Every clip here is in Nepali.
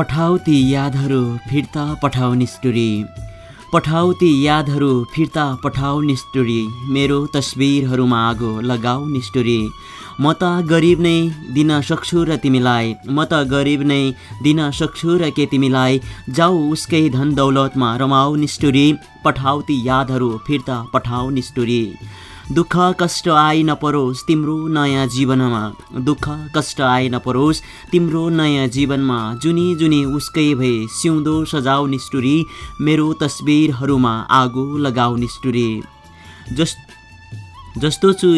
पठाउ ती यादहरू फिर्ता पठाउ निष्ठुरी पठाउ ती यादहरू फिर्ता पठाउ निष्ठुरी मेरो तस्बिरहरूमा आगो लगाऊ निष्ठुरी म त गरिब नै दिन सक्छु र तिमीलाई। म त गरिब नै दिन सक्छु र के तिमीलाई। जाऊ उसकै धन दौलतमा रमाऊ निष्ठुरी पठाउ ती यादहरू फिर्ता पठाउ निष्ठुरी दुःख कष्ट आइ नपरोस् तिम्रो नयाँ जीवनमा। दुःख कष्ट आइ नपरोस् तिम्रो नयाँ जीवनमा। जुनी जुनी उसकै भए सिउँदो सजाउ निष्ठुरी मेरो तस्बिरहरूमा आगो लगाउ निष्ठुरी। जस जस्तो छु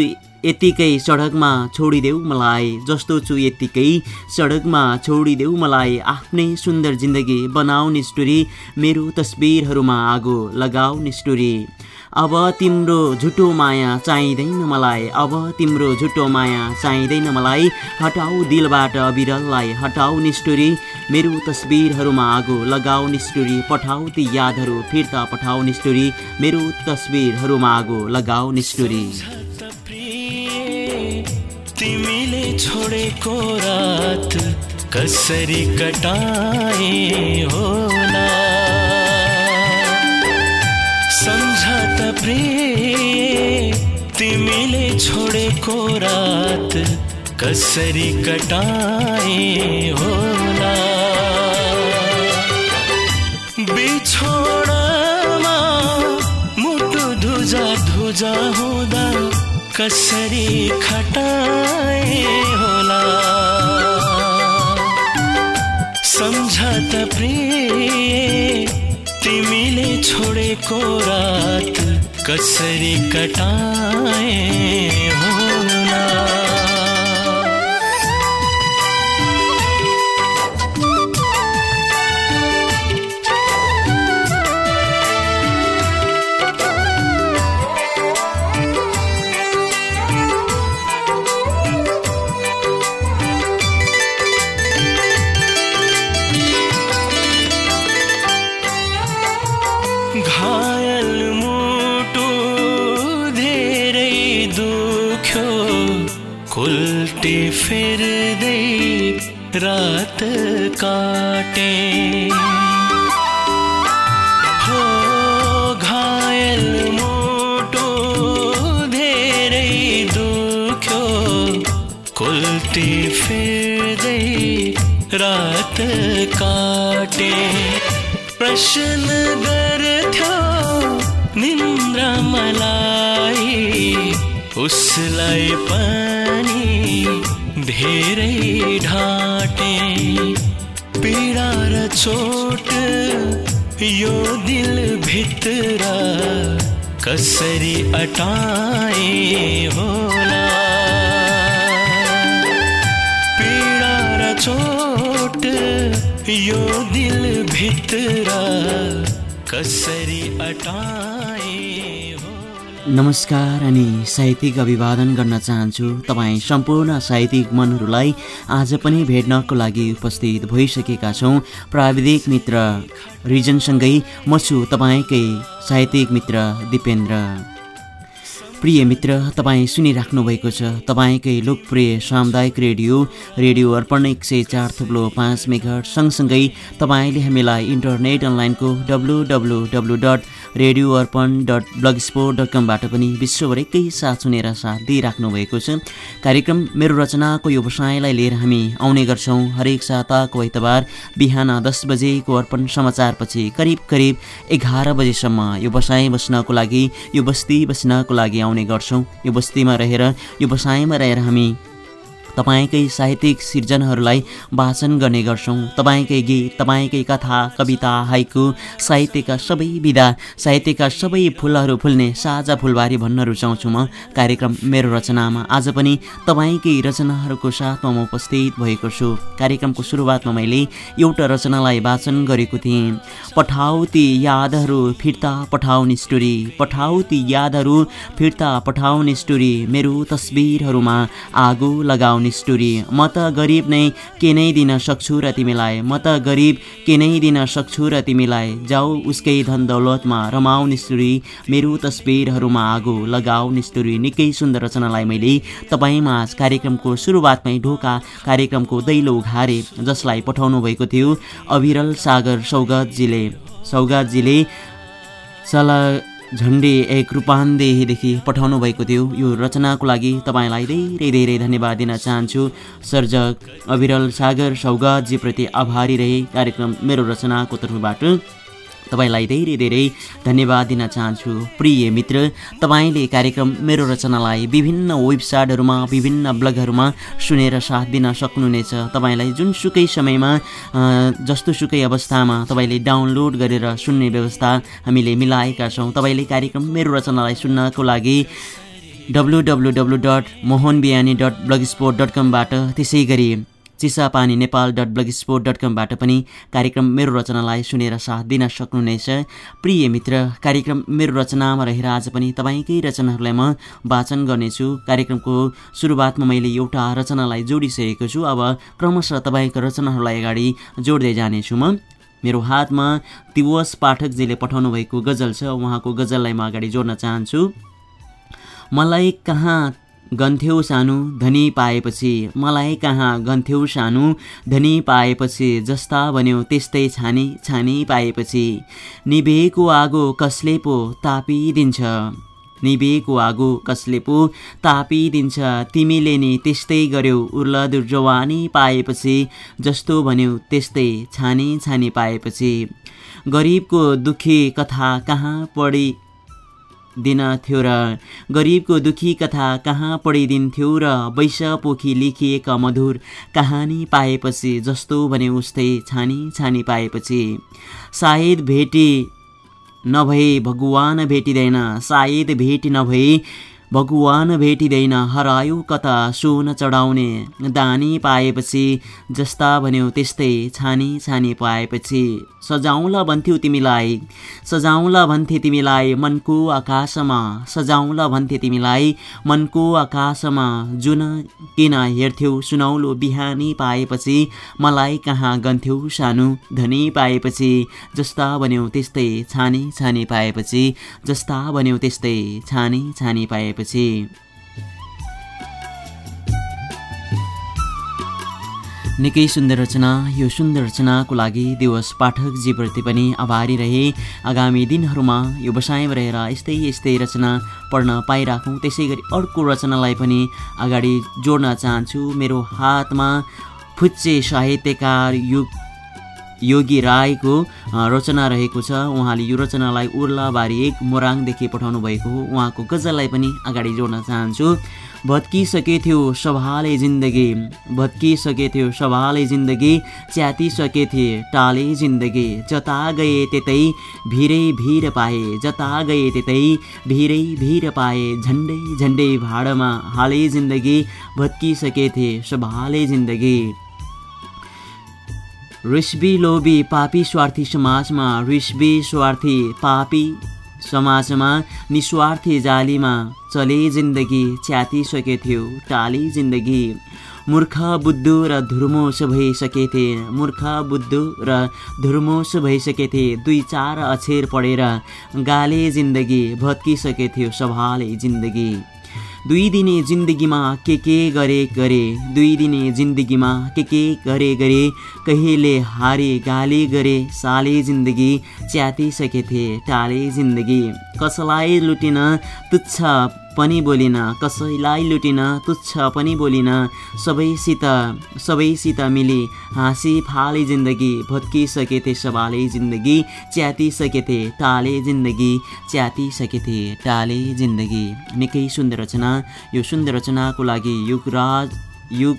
यत्तिकै सडकमा छोडिदेऊ मलाई जस्तो छु यत्तिकै सडकमा छोडिदेऊ मलाई आफ्नै सुन्दर जिन्दगी बनाऊ निष्ठुरी मेरो तस्बिरहरूमा आगो लगाऊ निष्ठुरी। अब तिम्रो झुटो माया चाहिँदैन मलाई। अब तिम्रो झुटो माया चाहिँदैन मलाई। हटाऊ दिलबाट अविरललाई हटाऊ निष्ठुरी। मेरो तस्बिरहरूमा आगो लगाऊ निष्ठुरी। पठाऊ ती यादहरू फिर्ता पठाऊ निष्ठुरी। मेरो तस्बिरहरूमा आगो लगाऊ निष्ठुरी। तिमीले छोडेको रात कसरी कटाए होला प्रिय तिमीले छोडेको रात कसरी कटाए होला? बिछोडमा मुटु धुजा धुजा हुँदा कसरी खटाए होला? सम्झ त प्रिय तिमीले छोडेको रात कसरी कटाए होला कुल्टी फेर्दै रात काटे। हो घायल मुटु धेरै दुख्यो कुल्टी फेर्दै रात काटे। प्रश्न उसलाई पनि धेरै ढाँटे। पीडा र चोट यो दिल भित्र। कसरी अटाए होला। पीडा र चोट यो दिल भित्र। कसरी अटाए नमस्कार अनि साहित्यिक अभिवादन गर्न चाहन्छु तपाईँ सम्पूर्ण साहित्यिक मनहरूलाई आज पनि भेट्नको लागि उपस्थित भइसकेका छौँ। प्राविधिक मित्र रिजनसँगै म छु तपाईँकै साहित्यिक मित्र दिपेन्द्र। प्रिय मित्र तपाईँ सुनिराख्नु भएको छ। तपाईँकै लोकप्रिय सामुदायिक रेडियो रेडियो अर्पण एक सय चार थुप्लो पाँच मेघर सँगसँगै तपाईँले हामीलाई इन्टरनेट अनलाइनको W W W dot radio Arpan dot blogspot dot कमबाट पनि विश्वभरिकै साथ सुनेर साथ दिइराख्नु भएको छ। कार्यक्रम मेरो रचनाको व्यवसायलाई लिएर हामी आउने गर्छौँ। हरेक साताको आइतबार बिहान दस बजेको अर्पण समाचारपछि करिब करिब एघार बजेसम्म यो बसाइ बस्नको लागि यो बस्ती बस्नको लागि आउने गर्छौँ। यो बस्तीमा रहेर यो बसाइमा रहेर हामी तपाईँकै साहित्यिक सिर्जनाहरूलाई वाचन गर्ने गर्छौँ। तपाईँकै गीत तपाईँकै कथा कविता हाइकु साहित्यका सबै विधा साहित्यका सबै फुलहरू फुल्ने साझा फुलबारी भन्न रुचाउँछु म। कार्यक्रम मेरो रचनामा आज पनि तपाईँकै रचनाहरूको साथमा म उपस्थित भएको छु। कार्यक्रमको सुरुवातमा मैले एउटा रचनालाई वाचन गरेको थिएँ। पठाउ ती यादहरू फिर्ता पठाउने स्टोरी पठाउ ती यादहरू फिर्ता पठाउने स्टोरी मेरो तस्बिरहरूमा आगो लगाउने निष्ठुरी। म त गरिब नै के नै दिन सक्छु र तिमीलाई। म त गरिब के नै दिन सक्छु र तिमीलाई। जाऊ उसकै धन दौलतमा रमाउ निष्ठुरी। मेरो तस्बिरहरूमा आगो लगाऊ निष्ठुरी। निकै सुन्दर रचनालाई मैले तपाईँमा आज कार्यक्रमको सुरुवातमै ढोका कार्यक्रमको दैलो उघारे जसलाई पठाउनु भएको थियो अविरल सागर सौगतजीले। सौगातजीले सला झन्डे एक रूपान्देहीदेखि पठाउनु भएको थियो। यो रचनाको लागि तपाईँलाई धेरै धेरै धन्यवाद दिन चाहन्छु। सर्जक अविरल सागर सौगातजीप्रति आभारी रहे। कार्यक्रम मेरो रचनाको तर्फबाट तपाईँलाई धेरै धेरै धन्यवाद दिन चाहन्छु। प्रिय मित्र तपाईँले कार्यक्रम मेरो रचनालाई विभिन्न वेबसाइटहरूमा विभिन्न ब्लगहरूमा सुनेर साथ दिन सक्नुहुनेछ। तपाईँलाई जुनसुकै समयमा जस्तो सुकै अवस्थामा तपाईँले डाउनलोड गरेर सुन्ने व्यवस्था हामीले मिलाएका छौँ। तपाईँले कार्यक्रम मेरो रचनालाई सुन्नको लागि W W W dot Mohan Bihani dot blogspot dot कमबाट त्यसै गरी Chisapani Nepal dot blogspot dot कमबाट पनि कार्यक्रम मेरो रचनालाई सुनेर साथ दिन सक्नुहुनेछ। प्रिय मित्र कार्यक्रम मेरो रचनामा रहेर आज पनि तपाईँकै रचनाहरूलाई म वाचन गर्नेछु। कार्यक्रमको सुरुवातमा मैले एउटा रचनालाई जोडिसकेको छु। अब क्रमशः तपाईँको रचनाहरूलाई अगाडि जोड्दै जानेछु म। मेरो हातमा दिवस पाठकजीले पठाउनु भएको गजल छ। उहाँको गजललाई म अगाडि जोड्न चाहन्छु। मलाई कहाँ गन्थ्यौ सानो धनी पाएपछि मलाई कहाँ गन्थ्यौ सानो धनी पाएपछि जस्ता भन्यो त्यस्तै छानी छानी पाएपछि। निभेको आगो कसले पो तापिदिन्छ? निभेको आगो कसले पो तापिदिन्छ? तिमीले नि त्यस्तै गर्यौ उर्ल जवानी पाएपछि जस्तो भन्यो त्यस्तै छानी छानी पाएपछि। गरिबको दुःखी कथा कहाँ पढी? दिन थियो र गरिबको दुखी कथा कहाँ पढिदिन्थ्यो र वैश पोखी लेखिएका मधुर कहानी पाएपछि जस्तो भने उस्तै छानी छानी पाएपछि। सायद भेटी नभए भगवान भेटिँदैन सायद भेटी नभए भगवान भेटिँदैन हरायो कता सुन चढाउने। दानी पाएपछि जस्ता भन्यो त्यस्तै छानी छानी पाएपछि। सजाउँला भन्थ्यौ तिमीलाई सजाउँला भन्थे तिमीलाई मनको आकाशमा। सजाउँला भन्थे तिमीलाई मनको आकाशमा। जुन किन हेर्थ्यौ सुनौलो बिहानी पाएपछि मलाई कहाँ गन्थ्यौ सानो धनी पाएपछि। जस्ता भन्यौ त्यस्तै छानी छानी पाएपछि जस्ता भन्यौ त्यस्तै छानी छानी पाएपछि। निकै सुन्दर रचना यो सुन्दर रचनाको लागि दिवस पाठकजीप्रति पनि आभारी रहे। आगामी दिनहरूमा यो बसाइमा रहेर यस्तै यस्तै रचना पढ्न पाइराखौँ। त्यसै गरी अर्को रचनालाई पनि अगाडि जोड्न चाहन्छु। मेरो हातमा फुच्चे साहित्यकार युग योगी राईको रचना रहेको छ। उहाँले यो रचनालाई उर्लाबारी एक मोराङदेखि पठाउनु भएको हो। उहाँको गजललाई पनि अगाडि जोड्न चाहन्छु। भत्किसकेथ्यो सभाले जिन्दगी। भत्किसकेथ्यो सभाले जिन्दगी। च्यातिसकेथे टाले जिन्दगी। जता गए त्यतै भिरै भिर पाए। जता गए त्यतै भिरै भिर पाए। झन्डै झन्डै भाडामा हाले जिन्दगी। भत्किसकेथे सभाले जिन्दगी। रिस्बी लोभी पापी स्वार्थी समाजमा रिस्बी स्वार्थी पापी समाजमा निस्वार्थी जालीमा चले जिन्दगी च्यातिसकेथ्यो टाली जिन्दगी। मूर्ख बुद्धु र धुर्मोस भइसकेथे मूर्ख बुद्धु र धुर्मोस भइसकेथे दुई चार अक्षर पढेर गाले जिन्दगी भत्किसकेथ्यो सभाले जिन्दगी। दुई दिने जिन्दगीमा के के गरे गरे दुई दिने जिन्दगीमा के के गरे गरे कहिले हारे गाली गरे साले जिन्दगी च्यातिसकेथे टाले जिन्दगी। कसलाई लुटिन तुच्छ पनि बोलिन कसैलाई लुटिन तुच्छ पनि बोलिन सबैसित सबैसित मिली हाँसी फाले जिन्दगी भत्किसकेथे सवाले जिन्दगी च्यातिसकेथे टाले जिन्दगी च्यातिसकेथे टाले जिन्दगी। निकै सुन्दर रचना यो सुन्दर रचनाको लागि युगराज युग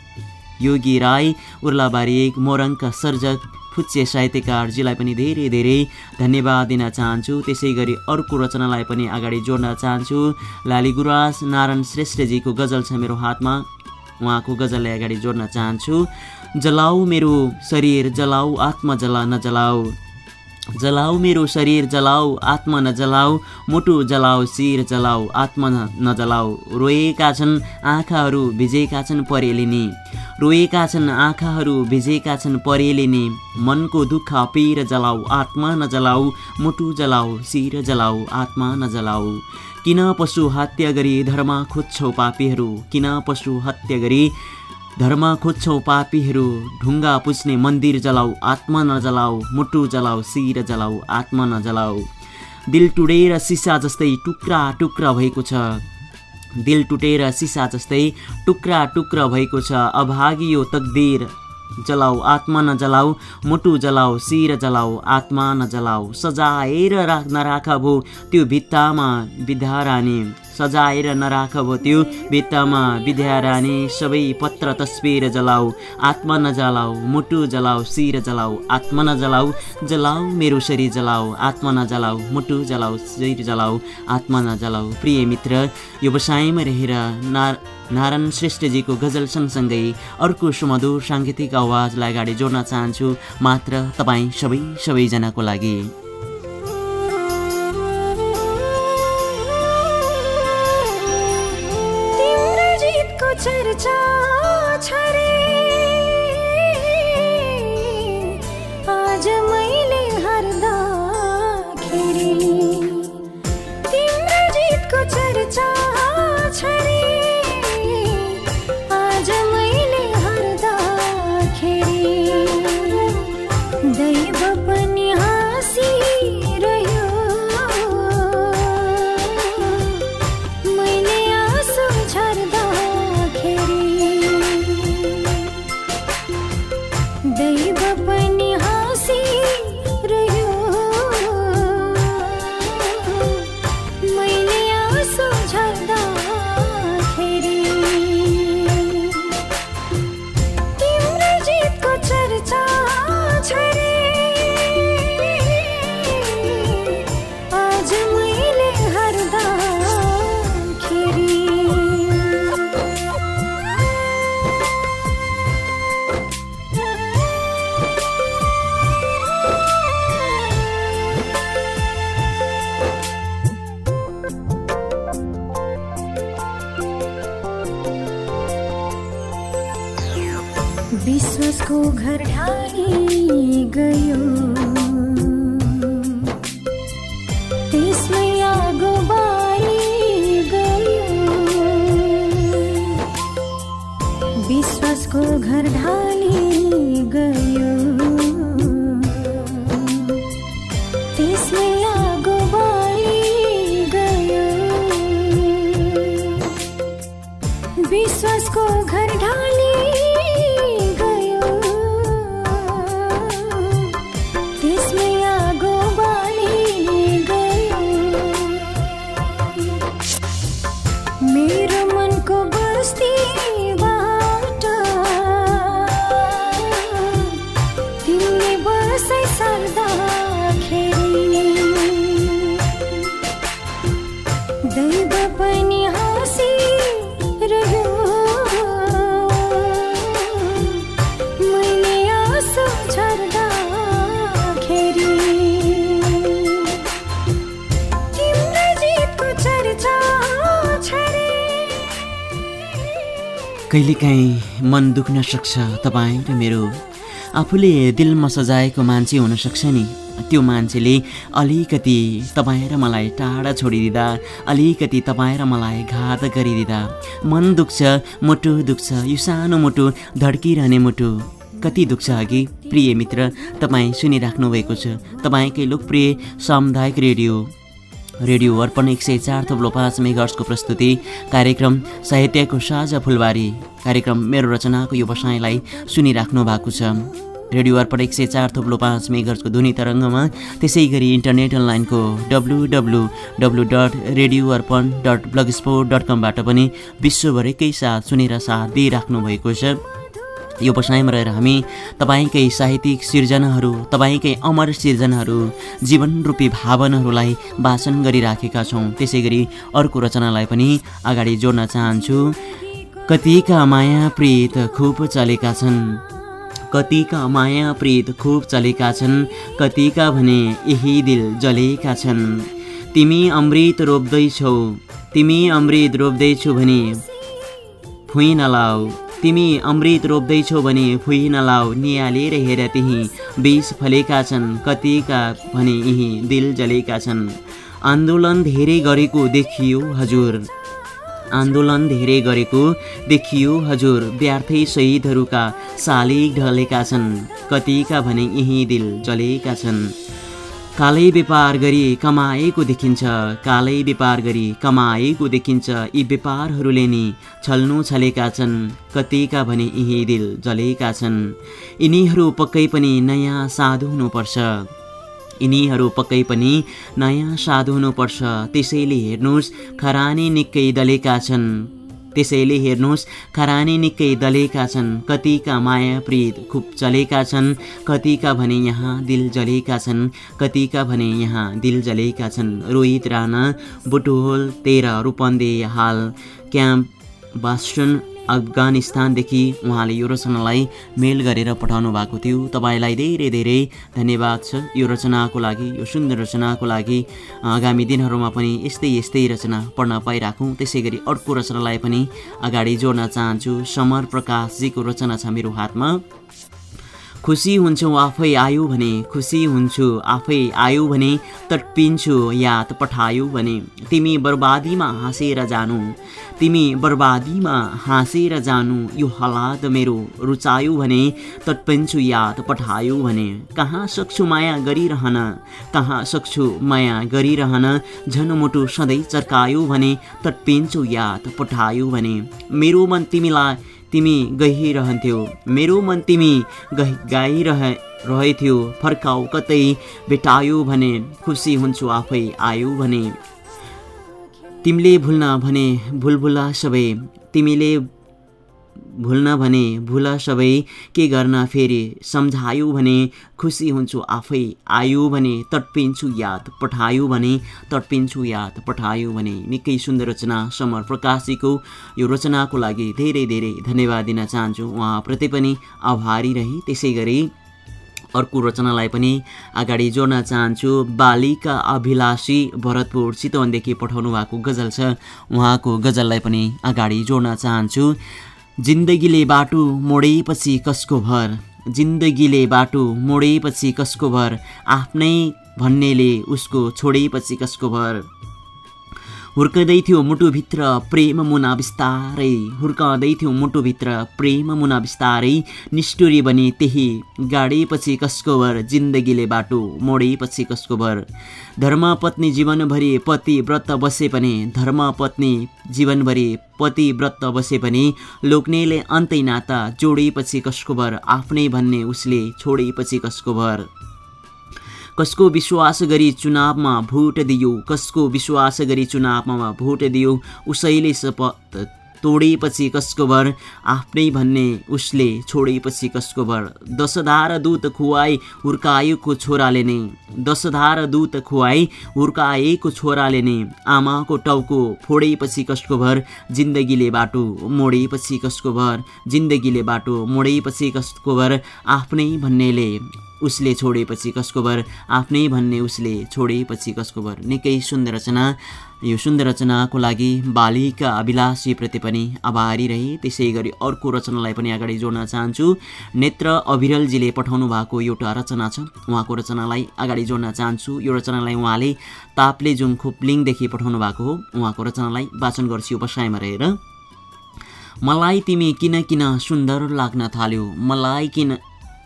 योगी राई उर्लाबारी मोरङका सर्जक फुच्चे साहित्यकारजीलाई पनि धेरै धेरै धन्यवाद दिन चाहन्छु। त्यसै गरी अर्को रचनालाई पनि अगाडि जोड्न चाहन्छु। लाली गुराज नारायण श्रेष्ठजीको गजल छ मेरो हातमा। उहाँको गजललाई अगाडि जोड्न चाहन्छु। जलाऊ मेरो शरीर जलाऊ आत्मा जला नजलाऊ। जलाऊ मेरो शरीर जलाऊ आत्मा नजलाऊ मुटु जलाऊ शिर जलाऊ आत्मा नजलाऊ। रोएका छन् आँखाहरू भिजेका छन् परेलिनी। रोएका छन् आँखाहरू भिजेका छन् परेलिनी। मनको दुःख पिर जलाऊ आत्मा नजलाऊ मुटु जलाऊ शिर जलाऊ आत्मा नजलाऊ। किन पशु हत्या गरी धर्म खोज्छौ पापीहरू? किन पशु हत्या गरी धर्म खोज्छौ पापीहरू ढुङ्गा पुज्ने मन्दिर जलाऊ आत्मा नजलाऊ मुटु जलाऊ शिर जलाऊ आत्मा नजलाऊ। दिल टुडेर सिसा जस्तै टुक्रा टुक्रा भएको छ। दिल टुटेर सिसा जस्तै टुक्रा टुक्रा भएको छ। अभागी यो तकदिर जलाऊ आत्मा नजलाऊ मुटु जलाऊ शिर जलाऊ आत्मा नजलाऊ। सजाएर राख नराख भो त्यो भित्तामा विद्यारानी सजाएर नराख भो त्यो भित्तामा विद्यारानी सबै पत्र तस्बिर जलाऊ आत्मा नजलाऊ मुटु जलाऊ शिर जलाऊ आत्मा नजलाऊ जलाऊ मेरो शरीर जलाऊ आत्मा नजलाऊ मुटु जलाऊ शरीर जलाऊ आत्मा नजलाऊ। प्रिय मित्र व्यवसायमा रहेर ना नारायण श्रेष्ठजीको गजल सँगसँगै अर्को सुमधुर साङ्गीतिक आवाजलाई अगाडि जोड्न चाहन्छु। मात्र तपाईँ सबै सबैजनाको लागि। घर ढाली गयो me. कहिलेकाहीँ मन दुख्न सक्छ तपाईँ र मेरो आफूले दिलमा सजाएको मान्छे हुनसक्छ नि। त्यो मान्छेले अलिकति तपाईँ र मलाई टाढा छोडिदिँदा अलिकति तपाईँ र मलाई घात गरिदिँदा मन दुख्छ मुटु दुख्छ यो सानो मुटु धड्किरहने मुटु। कति दुख्छ अघि? प्रिय मित्र तपाईँ सुनिराख्नु भएको छ। तपाईँकै लोकप्रिय सामुदायिक रेडियो। रेडियो अर्पण एक सय चार थप्लो पाँच मेगर्सको प्रस्तुति कार्यक्रम साहित्यको साझा फुलबारी। कार्यक्रम मेरो रचनाको यो बसाइँलाई सुनिराख्नु भएको छ। रेडियो अर्पण एक सय चार थप्लो पाँच मेगर्सको ध्वनि तरङ्गमा त्यसै गरी इन्टरनेट अनलाइनको W W W dot radio Arpan dot blogspot dot कमबाट पनि विश्वभरिकै साथ सुनेर साथ दिइराख्नु भएको छ। यो बसाइमा रहेर हामी तपाईँकै साहित्यिक सिर्जनाहरू तपाईँकै अमर सिर्जनाहरू जीवनरूपी भावनाहरूलाई वाचन गरिराखेका छौँ। त्यसै गरी अर्को रचनालाई पनि अगाडि जोड्न चाहन्छु। कतिका माया प्रेत खुब चलेका छन्। कतिका माया प्रीत खुब चलेका छन्। कतिका भने यही दिल जलेका छन्। तिमी अमृत रोप्दैछौ। तिमी अमृत रोप्दैछौ भने फुइ नलाऊ तिमी अमृत रोप्दैछौ भने फुइ नलाऊ निहालेर हेर त्यही। बिस फलेका छन् कतिका भने यही दिल जलेका छन्। आन्दोलन धेरै गरेको देखियो हजुर। आन्दोलन धेरै गरेको देखियो हजुर। व्यर्थै शहीदहरूका शालिग ढलेका छन् कतिका भने यही दिल जलेका छन्। कालै व्यापार गरी कमाएको देखिन्छ कालै व्यापार गरी कमाएको देखिन्छ यी व्यापारहरूले नि छल्नु छलेका छन् कतिका भने यही दिल जलेका छन्। यिनीहरू पक्कै पनि नयाँ साधु हुनुपर्छ। यिनीहरू पक्कै पनि नयाँ साधु हुनुपर्छ। त्यसैले हेर्नुहोस् खरानी निकै दलेका छन्। त्यसैले हेर्नुहोस् खरानी निकै दलेका छन्। कतिका माया प्रीत खुब चलेका छन्। कतिका भने यहाँ दिल जलेका छन्। कतिका भने यहाँ दिल जलेका छन्। रोहित राणा बुटोल तेह्र रूपन्दे हाल। क्याम्प बास्टन अफगानिस्तानदेखि उहाँले यो रचनालाई मेल गरेर पठाउनु भएको थियो। तपाईँलाई धेरै धेरै धन्यवाद छ यो रचनाको लागि यो सुन्दर रचनाको लागि। आगामी दिनहरूमा पनि यस्तै यस्तै रचना पढ्न पाइराखौँ। त्यसै गरी अर्को रचनालाई पनि अगाडि जोड्न चाहन्छु। समर प्रकाशजीको रचना छ मेरो हातमा। खुसी हुन्छौ आफै आयो भने खुसी हुन्छु आफै आयो भने तटपिन्छु याद पठायो भने। तिमी बर्बादीमा हाँसेर जानु तिमी बर्बादीमा हाँसेर जानु यो हालात मेरो रुचायो भने तटपिन्छु याद पठायो भने। कहाँ सक्छु माया गरिरहन कहाँ सक्छु माया गरिरहन झनमुटु सधैँ चर्कायो भने तटपिन्छु याद पठायो भने। मेरो मन तिमीलाई तिमी गइरहन्थ्यौ मेरो मन तिमी गइ गाइरह रहेथ्यो। फर्काउ कतै भेटायो भने खुसी हुन्छु आफै आयो भने। तिमीले भुल्न भने भुलभुला सबै। तिमीले भुल्न भने भुल सबै के गर्न फेरि सम्झायो भने खुसी हुन्छु आफै। आयो भने तटपिन्छु याद पठायो भने तटपिन्छु याद पठायो भने निकै सुन्दर रचना समर प्रकाशीको। यो रचनाको लागि धेरै धेरै धन्यवाद दिन चाहन्छु। उहाँप्रति पनि आभारी रहे। त्यसै गरी अर्को रचनालाई पनि अगाडि जोड्न चाहन्छु। बालिका अभिलाषी भरतपुर चितवनदेखि पठाउनु भएको गजल छ। उहाँको गजललाई पनि अगाडि जोड्न चाहन्छु। जिन्दगीले बाटो मोडेपछि कसको भर? जिन्दगीले बाटो मोडेपछि कसको भर? आफ्नै भन्नेले उसको छोडेपछि कसको भर? हुर्कँदै थियो मुटुभित्र प्रेम मुना बिस्तारै हुर्काउँदै थियो मुटुभित्र प्रेम मुना बिस्तारै निष्ठुरी बने त्यही गाडेपछि कसको भर जिन्दगीले बाटो मोडेपछि कसको भर धर्मपत्नी जीवनभरि पति व्रत बसे पनि धर्मपत्नी जीवनभरि पति व्रत बसे पनि लोक्नेले अन्तै नाता जोडेपछि कसको भर आफ्नै भन्ने उसले छोडेपछि कसको भर कसको विश्वास गरी चुनावमा भोट दियो। कसको विश्वास गरी चुनावमा भोट दियो। उसैले शपथ तोडेपछि कसको भर। आफ्नै भन्ने उसले छोडेपछि कसको भर। दशधार दूत खुवाई हुर्काएको छोराले नै। दशधार दूत खुवाई हुर्काएको छोराले नै। आमाको टाउको फोडेपछि कसको भर। जिन्दगीले बाटो मोडेपछि कसको भर। जिन्दगीले बाटो मोडेपछि कसको भर। आफ्नै भन्नेले उसले छोडेपछि कसको भर? आफ्नै भन्ने उसले छोडेपछि कसको भर? निकै सुन्दर रचना। यो सुन्दर रचनाको लागि बालिका अभिलाषीप्रति पनि आभारी रहे। त्यसै गरी अर्को रचनालाई पनि अगाडि जोड्न चाहन्छु। नेत्र अभिरलजीले पठाउनु भएको एउटा रचना छ। उहाँको रचनालाई अगाडि जोड्न चाहन्छु। यो रचनालाई उहाँले तापले जुन खोप्लिङदेखि पठाउनु भएको हो उहाँको रचनालाई वाचन गर्छु बसाइमा रहेर। मलाई तिमी किन किन सुन्दर लाग्न थाल्यो? मलाई किन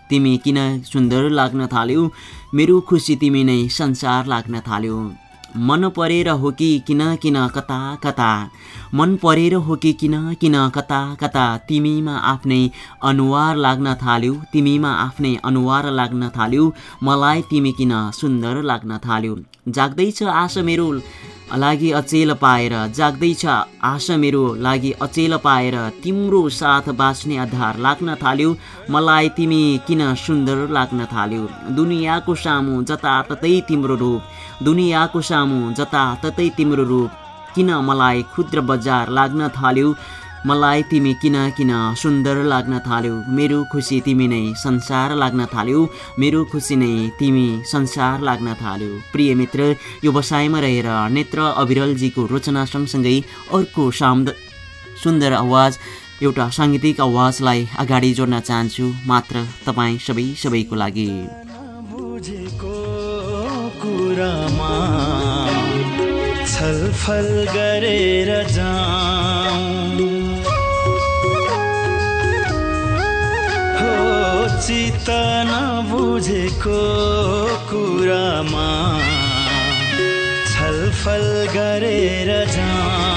तिमी किन सुन्दर लाग्न थाल्यौ? मेरो खुसी तिमी नै संसार लाग्न थाल्यो। मन परेर हो कि किन किन कता कता? मन परेर हो कि किन किन कता कता? तिमीमा आफ्नै अनुहार लाग्न थाल्यो। तिमीमा आफ्नै अनुहार लाग्न थाल्यो। मलाई तिमी किन सुन्दर लाग्न थाल्यो? जाग्दैछ आशा मेरो। लागि अचेल पाएर जाग्दैछ। आशा मेरो लागि अचेल पाएर तिम्रो साथ बाँच्ने आधार लाग्न थाल्यो। मलाई तिमी किन सुन्दर लाग्न थाल्यो? दुनियाँको सामु जताततै तिम्रो रूप। दुनियाँको सामु जताततै तिम्रो रूप। किन मलाई क्षुद्र बजार लाग्न थाल्यो? मलाई तिमी किन किन सुन्दर लाग्न थाल्यौ? मेरो खुसी तिमी नै संसार लाग्न थाल्यौ। मेरो खुसी नै तिमी संसार लाग्न थाल्यौ। प्रिय मित्र यो बसाइमा रहेर नेत्र अविरलजीको रचना सँगसँगै अर्को साम्द सुन्दर आवाज एउटा साङ्गीतिक आवाजलाई अगाडि जोड्न चाहन्छु। मात्र तपाईँ सबै सबैको लागि। छलफल गरेर जाऊँ चित्त नबुझेको कुरामा छलफल गरेर जाऊँ।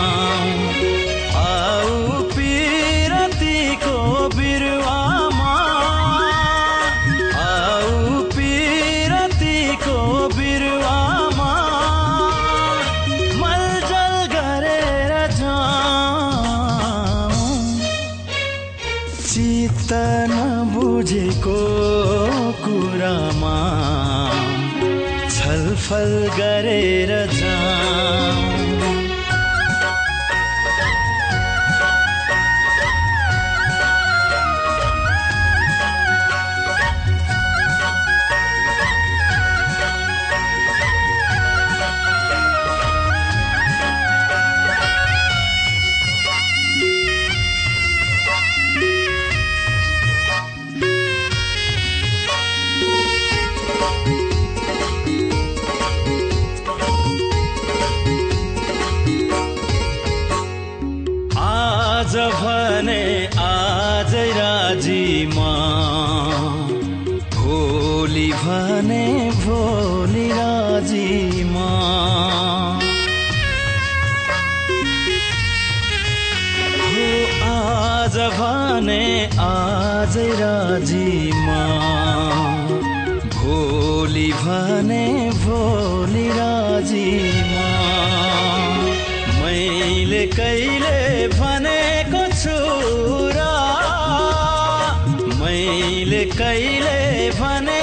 मैले भनेको छु र मैले कहिले भनेको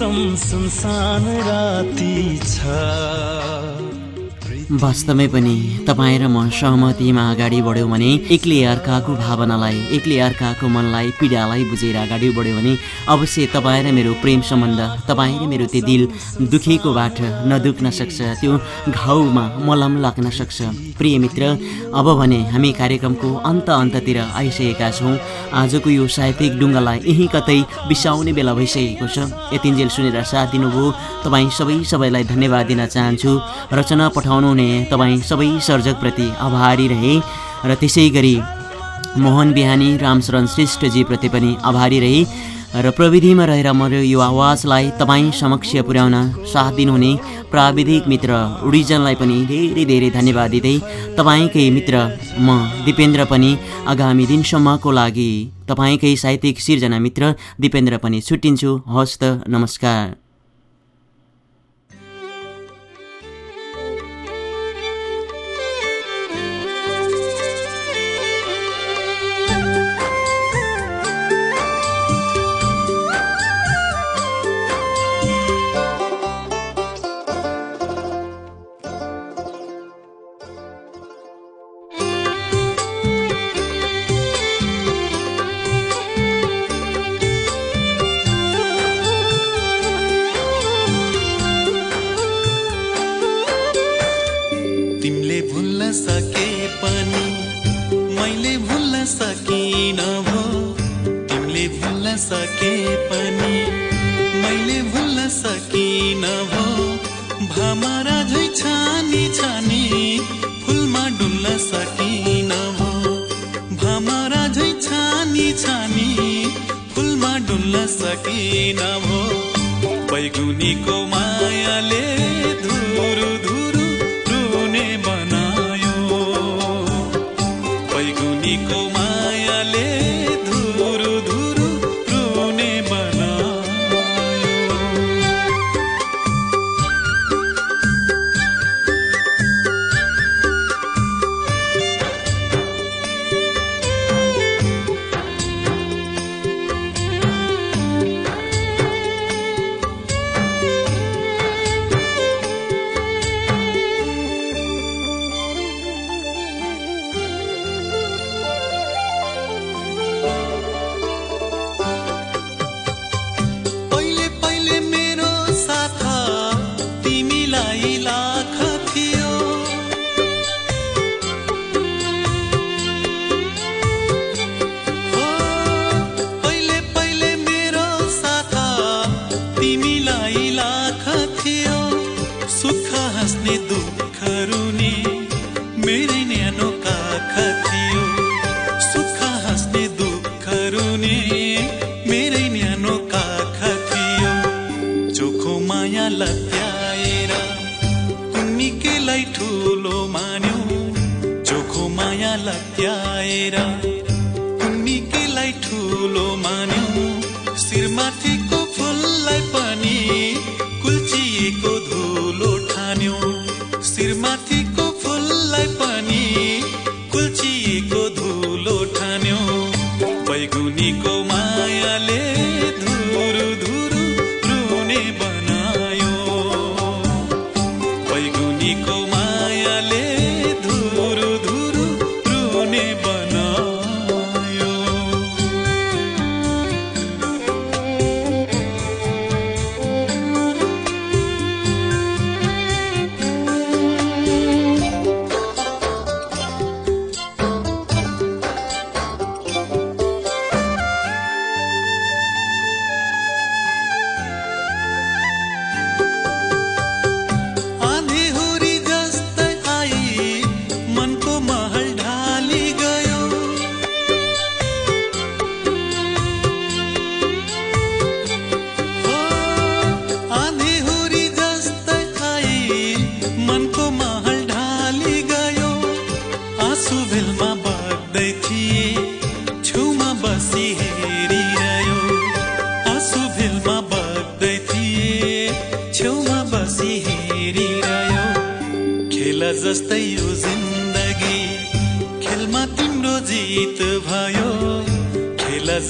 मौसम सुनसान राति छ। वास्तवमै पनि तपाईँ र म सहमतिमा अगाडि बढ्यौँ भने एक्लै अर्काको भावनालाई एक्लै अर्काको मनलाई पीडालाई बुझेर अगाडि बढ्यौँ भने अवश्य तपाईँ र मेरो प्रेम सम्बन्ध तपाईँ र मेरो त्यो दिल दुखेकोबाट नदुख्न सक्छ त्यो घाउमा मलम लाग्न सक्छ। प्रिय मित्र अब भने हामी कार्यक्रमको अन्त अन्ततिर आइसकेका छौँ। आजको यो साहित्यिक डुङ्गालाई यहीँ कतै बिसाउने बेला भइसकेको छ। यतिन्जेल सुनेर साथ दिनुभयो। तपाईँ सबै सबैलाई धन्यवाद दिन चाहन्छु। रचना पठाउनु हुने तपाईँ सबै सर्जकप्रति आभारी रहे र त्यसै गरी मोहन बिहानी रामशरण श्रेष्ठजीप्रति पनि आभारी रहे र प्रविधिमा रहेर मेरो यो आवाजलाई तपाईँ समक्ष पुर्याउन साथ दिनुहुने प्राविधिक मित्र रिजनलाई पनि धेरै धेरै धन्यवाद दिँदै तपाईँकै मित्र म दिपेन्द्र पनि आगामी दिनसम्मको लागि तपाईँकै साहित्यिक सिर्जना मित्र दिपेन्द्र पनि छुट्टिन्छु। हस्त नमस्कार। दिन सकिन भो भमरा झै छानी छानी फुलमा डुल्न सकिन भो भमरा झै छानी छानी फुलमा डुल्न सकिन भो बैगुनीको मायाले धुरु धुरु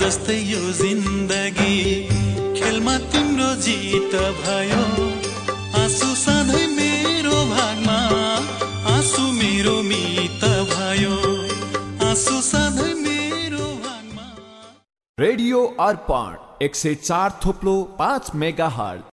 जस्तै यो जिन्दगी। खेलमा तिम्रो जित भयो। आँसु सधैँ मेरो भागमा। आँसु मेरो मित भयो। आँसु सधैँ मेरो भागमा। रेडियो अर्पण एक सय चार थोप्लो पाँच मेगा हर्ट